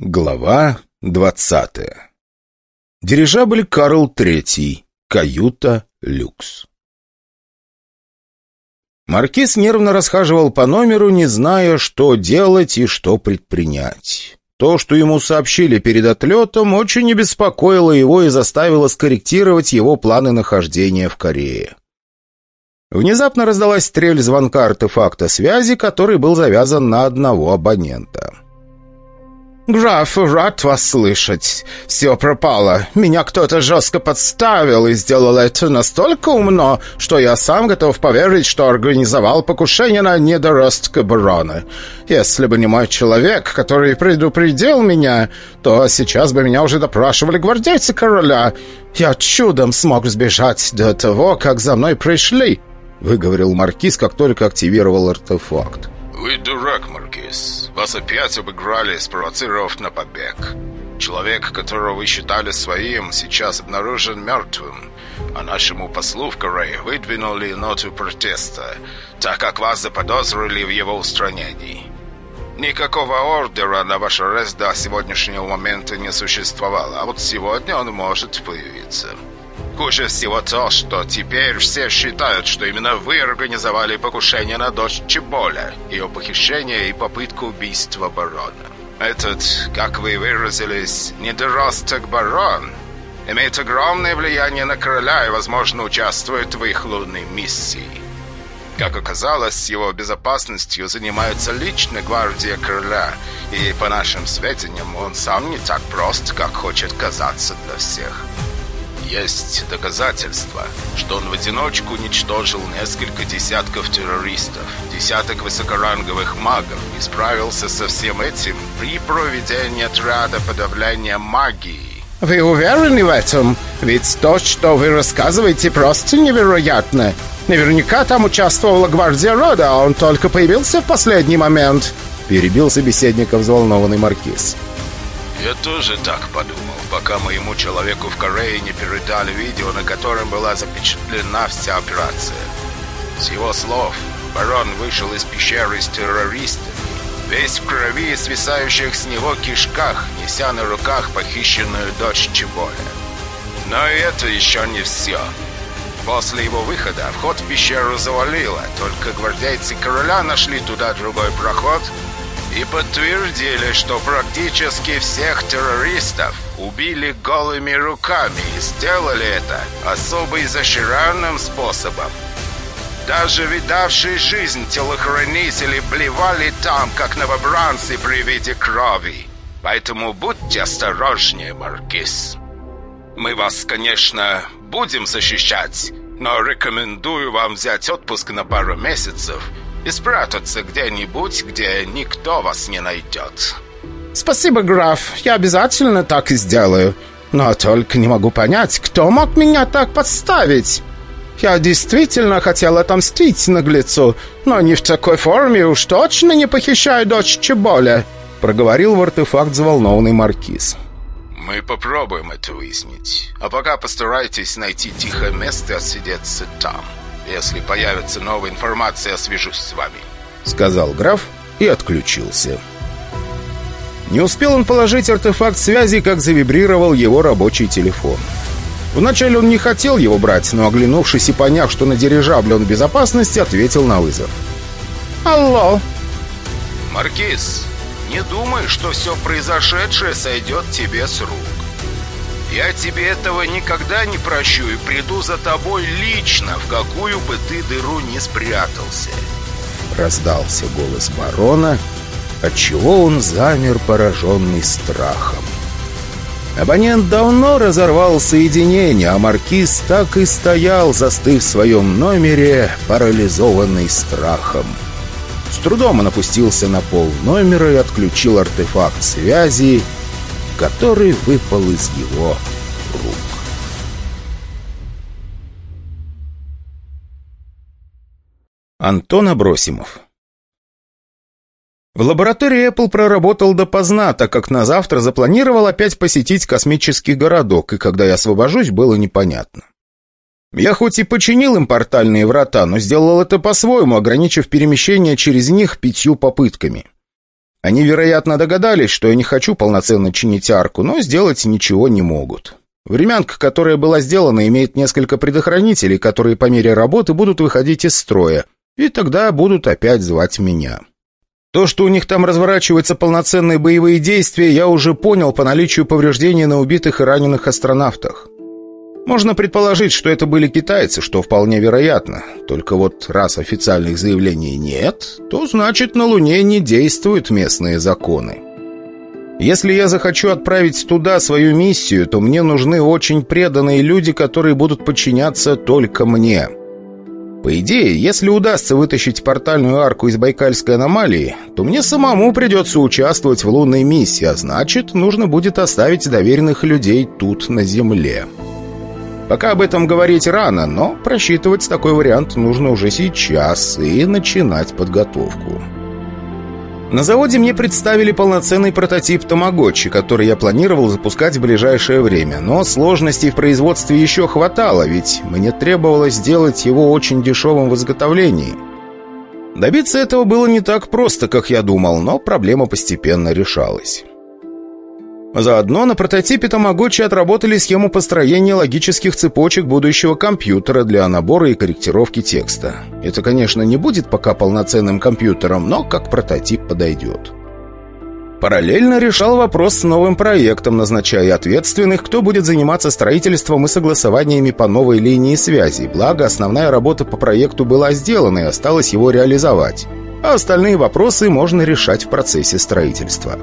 Глава двадцатая. Дирижабль Карл Третий. Каюта «Люкс». Маркиз нервно расхаживал по номеру, не зная, что делать и что предпринять. То, что ему сообщили перед отлетом, очень обеспокоило его и заставило скорректировать его планы нахождения в Корее. Внезапно раздалась стрель звонка артефакта связи, который был завязан на одного абонента. «Граф, рад вас слышать. Все пропало. Меня кто-то жестко подставил и сделал это настолько умно, что я сам готов поверить, что организовал покушение на недоростка барона. Если бы не мой человек, который предупредил меня, то сейчас бы меня уже допрашивали гвардейцы короля. Я чудом смог сбежать до того, как за мной пришли», — выговорил маркиз, как только активировал артефакт. «Вы дурак, Маркиз. Вас опять обыграли, спровоцировав на побег. Человек, которого вы считали своим, сейчас обнаружен мертвым, а нашему послу в Корее выдвинули ноту протеста, так как вас заподозрили в его устранении. Никакого ордера на ваш арест до сегодняшнего момента не существовало, а вот сегодня он может появиться». Хуже всего то, что теперь все считают, что именно вы организовали покушение на дочь Чеболя, ее похищение и попытку убийства барона. Этот, как вы выразились, недоросток барон имеет огромное влияние на короля и, возможно, участвует в их лунной миссии. Как оказалось, его безопасностью занимается лично гвардия короля, и, по нашим сведениям, он сам не так прост, как хочет казаться для всех. Есть доказательства, что он в одиночку уничтожил несколько десятков террористов, десяток высокоранговых магов и справился со всем этим при проведении отряда подавления магии. «Вы уверены в этом? Ведь то, что вы рассказываете, просто невероятно. Наверняка там участвовала гвардия рода, а он только появился в последний момент», перебил собеседника взволнованный маркиз. Я тоже так подумал, пока моему человеку в Корее не передали видео, на котором была запечатлена вся операция. С его слов, барон вышел из пещеры с террористами, весь в крови и свисающих с него кишках, неся на руках похищенную дочь Чеболя. Но и это еще не все. После его выхода вход в пещеру завалило, только гвардейцы короля нашли туда другой проход — и подтвердили, что практически всех террористов убили голыми руками и сделали это особо изощренным способом. Даже видавшие жизнь телохранители блевали там, как новобранцы при виде крови. Поэтому будьте осторожнее, Маркиз. Мы вас, конечно, будем защищать, но рекомендую вам взять отпуск на пару месяцев – и спрятаться где-нибудь, где никто вас не найдет». «Спасибо, граф, я обязательно так и сделаю. Но только не могу понять, кто мог меня так подставить?» «Я действительно хотел отомстить наглецу, но не в такой форме уж точно не похищаю дочь Чеболя», проговорил в артефакт взволнованный маркиз. «Мы попробуем это выяснить. А пока постарайтесь найти тихое место и отсидеться там». Если появится новая информация, свяжусь с вами», — сказал граф и отключился. Не успел он положить артефакт связи, как завибрировал его рабочий телефон. Вначале он не хотел его брать, но, оглянувшись и поняв, что на дирижабле он в безопасности, ответил на вызов. «Алло!» «Маркиз, не думай, что все произошедшее сойдет тебе с рук. Я тебе этого никогда не прощу и приду за тобой лично, в какую бы ты дыру не спрятался. Раздался голос барона, отчего он замер, пораженный страхом. Абонент давно разорвал соединение, а маркиз так и стоял, застыв в своем номере, парализованный страхом. С трудом он опустился на пол номера и отключил артефакт связи, который выпал из его рук. Антон Абросимов В лаборатории Apple проработал допоздна, так как на завтра запланировал опять посетить космический городок, и когда я освобожусь, было непонятно. Я хоть и починил им портальные врата, но сделал это по-своему, ограничив перемещение через них пятью попытками. Они, вероятно, догадались, что я не хочу полноценно чинить арку, но сделать ничего не могут. Времянка, которая была сделана, имеет несколько предохранителей, которые по мере работы будут выходить из строя, и тогда будут опять звать меня. То, что у них там разворачиваются полноценные боевые действия, я уже понял по наличию повреждений на убитых и раненых астронавтах. Можно предположить, что это были китайцы, что вполне вероятно. Только вот раз официальных заявлений нет, то значит на Луне не действуют местные законы. Если я захочу отправить туда свою миссию, то мне нужны очень преданные люди, которые будут подчиняться только мне. По идее, если удастся вытащить портальную арку из Байкальской аномалии, то мне самому придется участвовать в лунной миссии, а значит, нужно будет оставить доверенных людей тут, на Земле. Пока об этом говорить рано, но просчитывать такой вариант нужно уже сейчас и начинать подготовку. На заводе мне представили полноценный прототип Тамагочи, который я планировал запускать в ближайшее время, но сложностей в производстве еще хватало, ведь мне требовалось сделать его очень дешевым в изготовлении. Добиться этого было не так просто, как я думал, но проблема постепенно решалась. Заодно на прототипе Тамагочи отработали схему построения логических цепочек будущего компьютера для набора и корректировки текста. Это, конечно, не будет пока полноценным компьютером, но как прототип подойдет. Параллельно решал вопрос с новым проектом, назначая ответственных, кто будет заниматься строительством и согласованиями по новой линии связи. Благо, основная работа по проекту была сделана и осталось его реализовать. А остальные вопросы можно решать в процессе строительства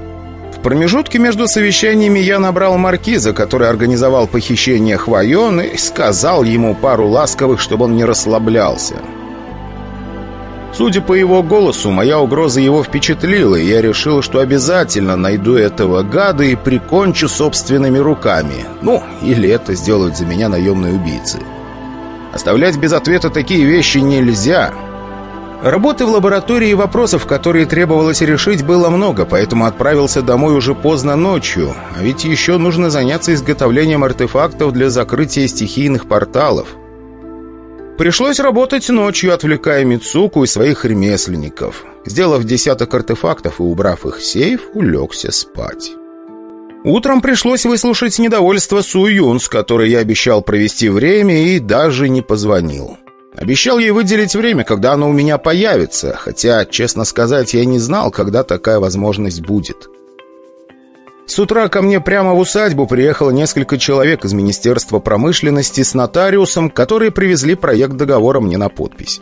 промежутке между совещаниями я набрал маркиза, который организовал похищение Хвайон, и сказал ему пару ласковых, чтобы он не расслаблялся. Судя по его голосу, моя угроза его впечатлила, и я решил, что обязательно найду этого гада и прикончу собственными руками. Ну, или это сделают за меня наемные убийцы. Оставлять без ответа такие вещи нельзя. Работы в лаборатории и вопросов, которые требовалось решить, было много, поэтому отправился домой уже поздно ночью. А ведь еще нужно заняться изготовлением артефактов для закрытия стихийных порталов. Пришлось работать ночью, отвлекая Мицуку и своих ремесленников. Сделав десяток артефактов и убрав их в сейф, улегся спать. Утром пришлось выслушать недовольство Су Юн, с которой я обещал провести время и даже не позвонил. Обещал ей выделить время, когда оно у меня появится, хотя, честно сказать, я не знал, когда такая возможность будет. С утра ко мне прямо в усадьбу приехало несколько человек из Министерства промышленности с нотариусом, которые привезли проект договора мне на подпись.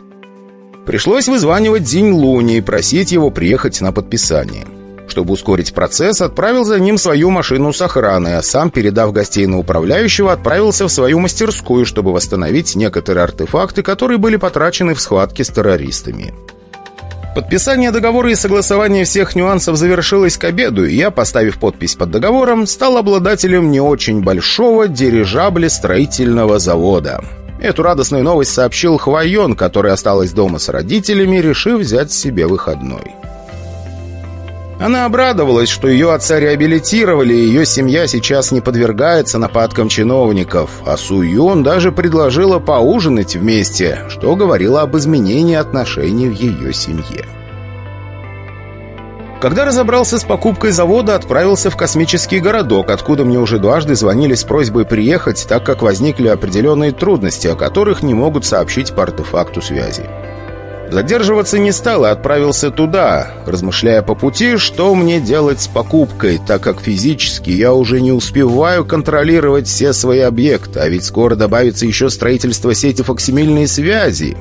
Пришлось вызванивать День Луни и просить его приехать на подписание. Чтобы ускорить процесс, отправил за ним свою машину с охраной, а сам, передав гостей на управляющего, отправился в свою мастерскую, чтобы восстановить некоторые артефакты, которые были потрачены в схватке с террористами. Подписание договора и согласование всех нюансов завершилось к обеду, и я, поставив подпись под договором, стал обладателем не очень большого дирижабля строительного завода. Эту радостную новость сообщил Хвайон, который осталась дома с родителями, решив взять себе выходной. Она обрадовалась, что ее отца реабилитировали, и ее семья сейчас не подвергается нападкам чиновников, а Су Юн даже предложила поужинать вместе, что говорило об изменении отношений в ее семье. Когда разобрался с покупкой завода, отправился в космический городок, откуда мне уже дважды звонили с просьбой приехать, так как возникли определенные трудности, о которых не могут сообщить по артефакту связи. Задерживаться не стал и отправился туда, размышляя по пути, что мне делать с покупкой, так как физически я уже не успеваю контролировать все свои объекты, а ведь скоро добавится еще строительство сети фоксимильной связи.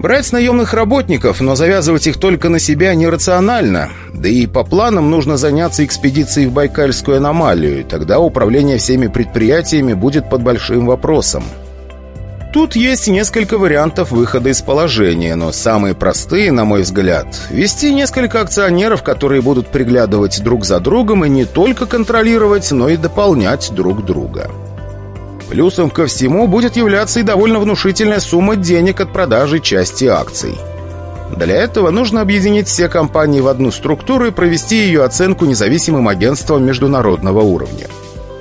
Брать наемных работников, но завязывать их только на себя нерационально. Да и по планам нужно заняться экспедицией в Байкальскую аномалию, тогда управление всеми предприятиями будет под большим вопросом. Тут есть несколько вариантов выхода из положения, но самые простые, на мой взгляд, вести несколько акционеров, которые будут приглядывать друг за другом и не только контролировать, но и дополнять друг друга. Плюсом ко всему будет являться и довольно внушительная сумма денег от продажи части акций. Для этого нужно объединить все компании в одну структуру и провести ее оценку независимым агентством международного уровня.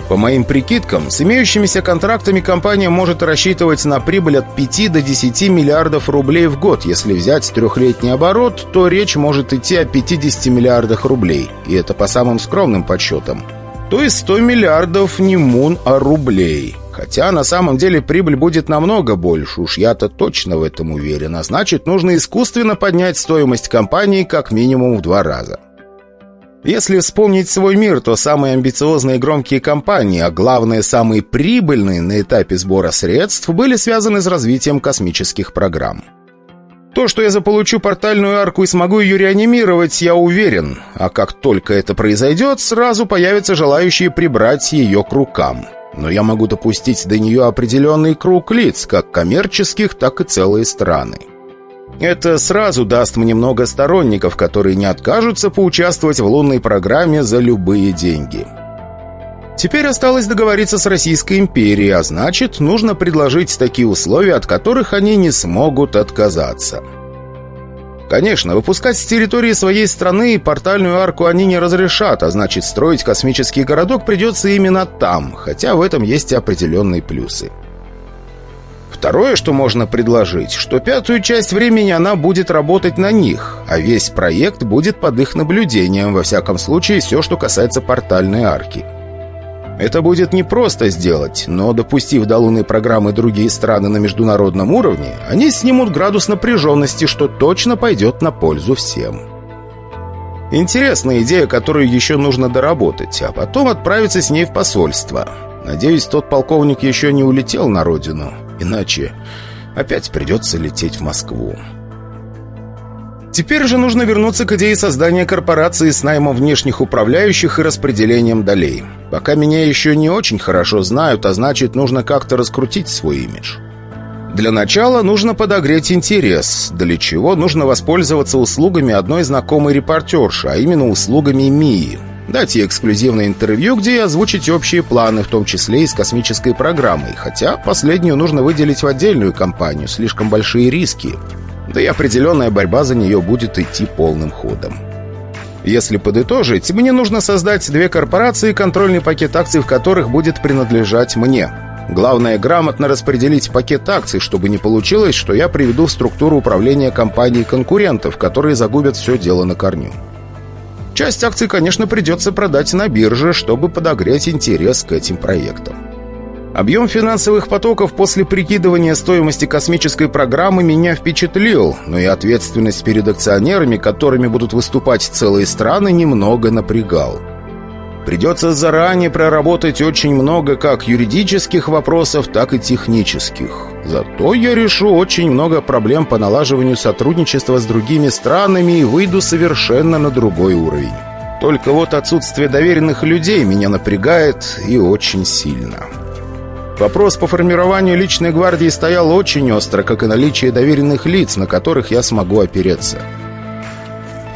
По моим прикидкам, с имеющимися контрактами компания может рассчитывать на прибыль от 5 до 10 миллиардов рублей в год. Если взять трехлетний оборот, то речь может идти о 50 миллиардах рублей. И это по самым скромным подсчетам. То есть 100 миллиардов не мун, а рублей. Хотя на самом деле прибыль будет намного больше, уж я-то точно в этом уверен. А значит, нужно искусственно поднять стоимость компании как минимум в два раза. Если вспомнить свой мир, то самые амбициозные и громкие компании, а главное, самые прибыльные на этапе сбора средств, были связаны с развитием космических программ. То, что я заполучу портальную арку и смогу ее реанимировать, я уверен. А как только это произойдет, сразу появятся желающие прибрать ее к рукам. Но я могу допустить до нее определенный круг лиц, как коммерческих, так и целые страны. Это сразу даст мне много сторонников, которые не откажутся поучаствовать в лунной программе за любые деньги. Теперь осталось договориться с Российской империей, а значит, нужно предложить такие условия, от которых они не смогут отказаться. Конечно, выпускать с территории своей страны портальную арку они не разрешат, а значит, строить космический городок придется именно там, хотя в этом есть определенные плюсы. Второе, что можно предложить, что пятую часть времени она будет работать на них, а весь проект будет под их наблюдением, во всяком случае, все, что касается портальной арки. Это будет непросто сделать, но, допустив до лунной программы другие страны на международном уровне, они снимут градус напряженности, что точно пойдет на пользу всем. Интересная идея, которую еще нужно доработать, а потом отправиться с ней в посольство. Надеюсь, тот полковник еще не улетел на родину. Иначе опять придется лететь в Москву. Теперь же нужно вернуться к идее создания корпорации с наймом внешних управляющих и распределением долей. Пока меня еще не очень хорошо знают, а значит, нужно как-то раскрутить свой имидж. Для начала нужно подогреть интерес, для чего нужно воспользоваться услугами одной знакомой репортерши, а именно услугами Мии – Дать ей эксклюзивное интервью, где и озвучить общие планы, в том числе и с космической программой, хотя последнюю нужно выделить в отдельную компанию, слишком большие риски. Да и определенная борьба за нее будет идти полным ходом. Если подытожить, мне нужно создать две корпорации, контрольный пакет акций в которых будет принадлежать мне. Главное, грамотно распределить пакет акций, чтобы не получилось, что я приведу в структуру управления компанией конкурентов, которые загубят все дело на корню. Часть акций, конечно, придется продать на бирже, чтобы подогреть интерес к этим проектам. Объем финансовых потоков после прикидывания стоимости космической программы меня впечатлил, но и ответственность перед акционерами, которыми будут выступать целые страны, немного напрягал. Придется заранее проработать очень много как юридических вопросов, так и технических. Зато я решу очень много проблем по налаживанию сотрудничества с другими странами и выйду совершенно на другой уровень. Только вот отсутствие доверенных людей меня напрягает и очень сильно. Вопрос по формированию личной гвардии стоял очень остро, как и наличие доверенных лиц, на которых я смогу опереться.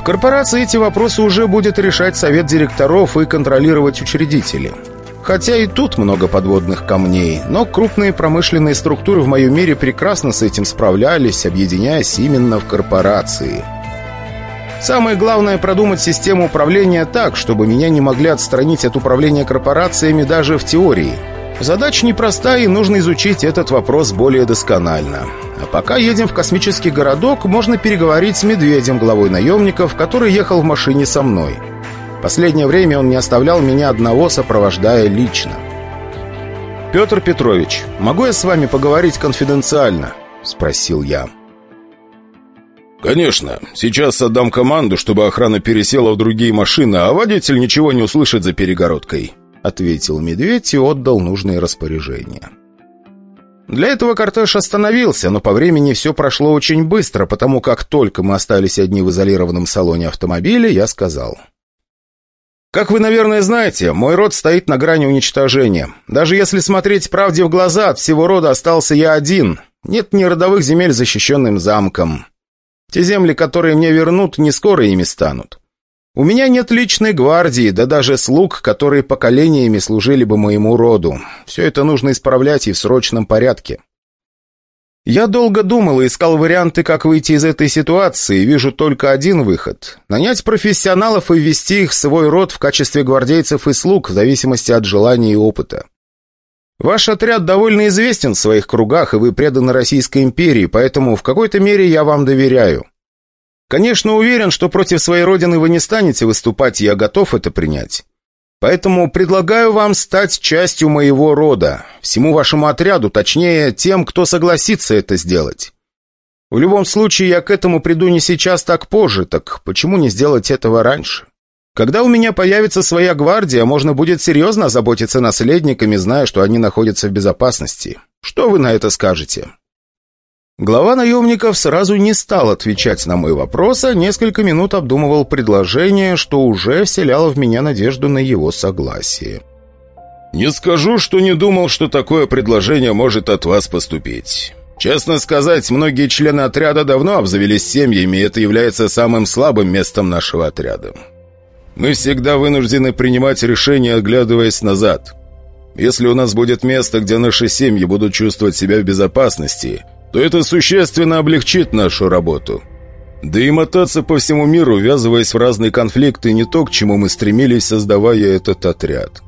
Корпорации эти вопросы уже будет решать совет директоров и контролировать учредители. Хотя и тут много подводных камней, но крупные промышленные структуры в моем мире прекрасно с этим справлялись, объединяясь именно в корпорации. Самое главное продумать систему управления так, чтобы меня не могли отстранить от управления корпорациями даже в теории – Задача непростая, и нужно изучить этот вопрос более досконально. А пока едем в космический городок, можно переговорить с Медведем, главой наемников, который ехал в машине со мной. Последнее время он не оставлял меня одного, сопровождая лично. «Петр Петрович, могу я с вами поговорить конфиденциально?» — спросил я. «Конечно. Сейчас отдам команду, чтобы охрана пересела в другие машины, а водитель ничего не услышит за перегородкой». — ответил медведь и отдал нужные распоряжения. Для этого кортеж остановился, но по времени все прошло очень быстро, потому как только мы остались одни в изолированном салоне автомобиля, я сказал. «Как вы, наверное, знаете, мой род стоит на грани уничтожения. Даже если смотреть правде в глаза, от всего рода остался я один. Нет ни родовых земель защищенным замком. Те земли, которые мне вернут, не скоро ими станут. У меня нет личной гвардии, да даже слуг, которые поколениями служили бы моему роду. Все это нужно исправлять и в срочном порядке. Я долго думал и искал варианты, как выйти из этой ситуации, и вижу только один выход. Нанять профессионалов и ввести их в свой род в качестве гвардейцев и слуг, в зависимости от желания и опыта. Ваш отряд довольно известен в своих кругах, и вы преданы Российской империи, поэтому в какой-то мере я вам доверяю. Конечно, уверен, что против своей родины вы не станете выступать, я готов это принять. Поэтому предлагаю вам стать частью моего рода, всему вашему отряду, точнее, тем, кто согласится это сделать. В любом случае, я к этому приду не сейчас, так позже, так почему не сделать этого раньше? Когда у меня появится своя гвардия, можно будет серьезно озаботиться наследниками, зная, что они находятся в безопасности. Что вы на это скажете?» Глава наемников сразу не стал отвечать на мой вопрос, а несколько минут обдумывал предложение, что уже вселяло в меня надежду на его согласие. «Не скажу, что не думал, что такое предложение может от вас поступить. Честно сказать, многие члены отряда давно обзавелись семьями, и это является самым слабым местом нашего отряда. Мы всегда вынуждены принимать решения, оглядываясь назад. Если у нас будет место, где наши семьи будут чувствовать себя в безопасности – то это существенно облегчит нашу работу. Да и мотаться по всему миру, ввязываясь в разные конфликты, не то, к чему мы стремились, создавая этот отряд.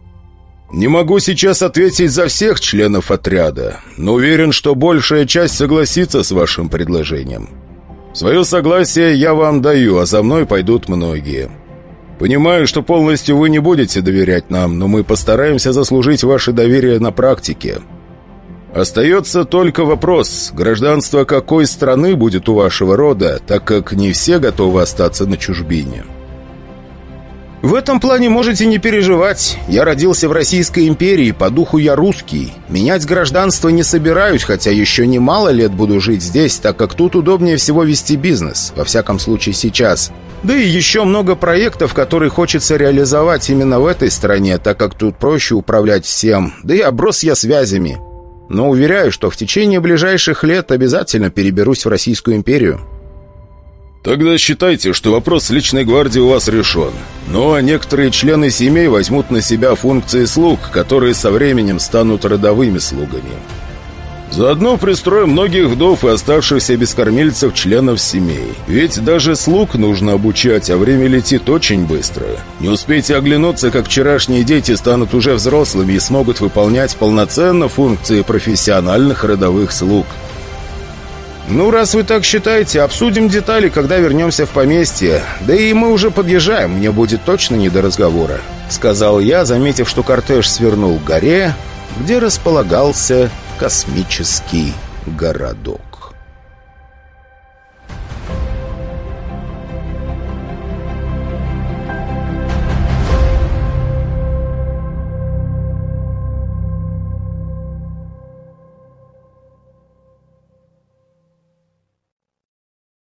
Не могу сейчас ответить за всех членов отряда, но уверен, что большая часть согласится с вашим предложением. Свое согласие я вам даю, а за мной пойдут многие. Понимаю, что полностью вы не будете доверять нам, но мы постараемся заслужить ваше доверие на практике». Остается только вопрос, гражданство какой страны будет у вашего рода, так как не все готовы остаться на чужбине. В этом плане можете не переживать. Я родился в Российской империи, по духу я русский. Менять гражданство не собираюсь, хотя еще немало лет буду жить здесь, так как тут удобнее всего вести бизнес, во всяком случае сейчас. Да и еще много проектов, которые хочется реализовать именно в этой стране, так как тут проще управлять всем. Да и оброс я связями но уверяю, что в течение ближайших лет обязательно переберусь в Российскую империю». «Тогда считайте, что вопрос личной гвардии у вас решен. Ну а некоторые члены семей возьмут на себя функции слуг, которые со временем станут родовыми слугами. Заодно пристроим многих вдов и оставшихся без кормильцев членов семей. Ведь даже слуг нужно обучать, а время летит очень быстро. Не успейте оглянуться, как вчерашние дети станут уже взрослыми и смогут выполнять полноценно функции профессиональных родовых слуг. «Ну, раз вы так считаете, обсудим детали, когда вернемся в поместье. Да и мы уже подъезжаем, мне будет точно не до разговора», — сказал я, заметив, что кортеж свернул к горе, где располагался космический городок.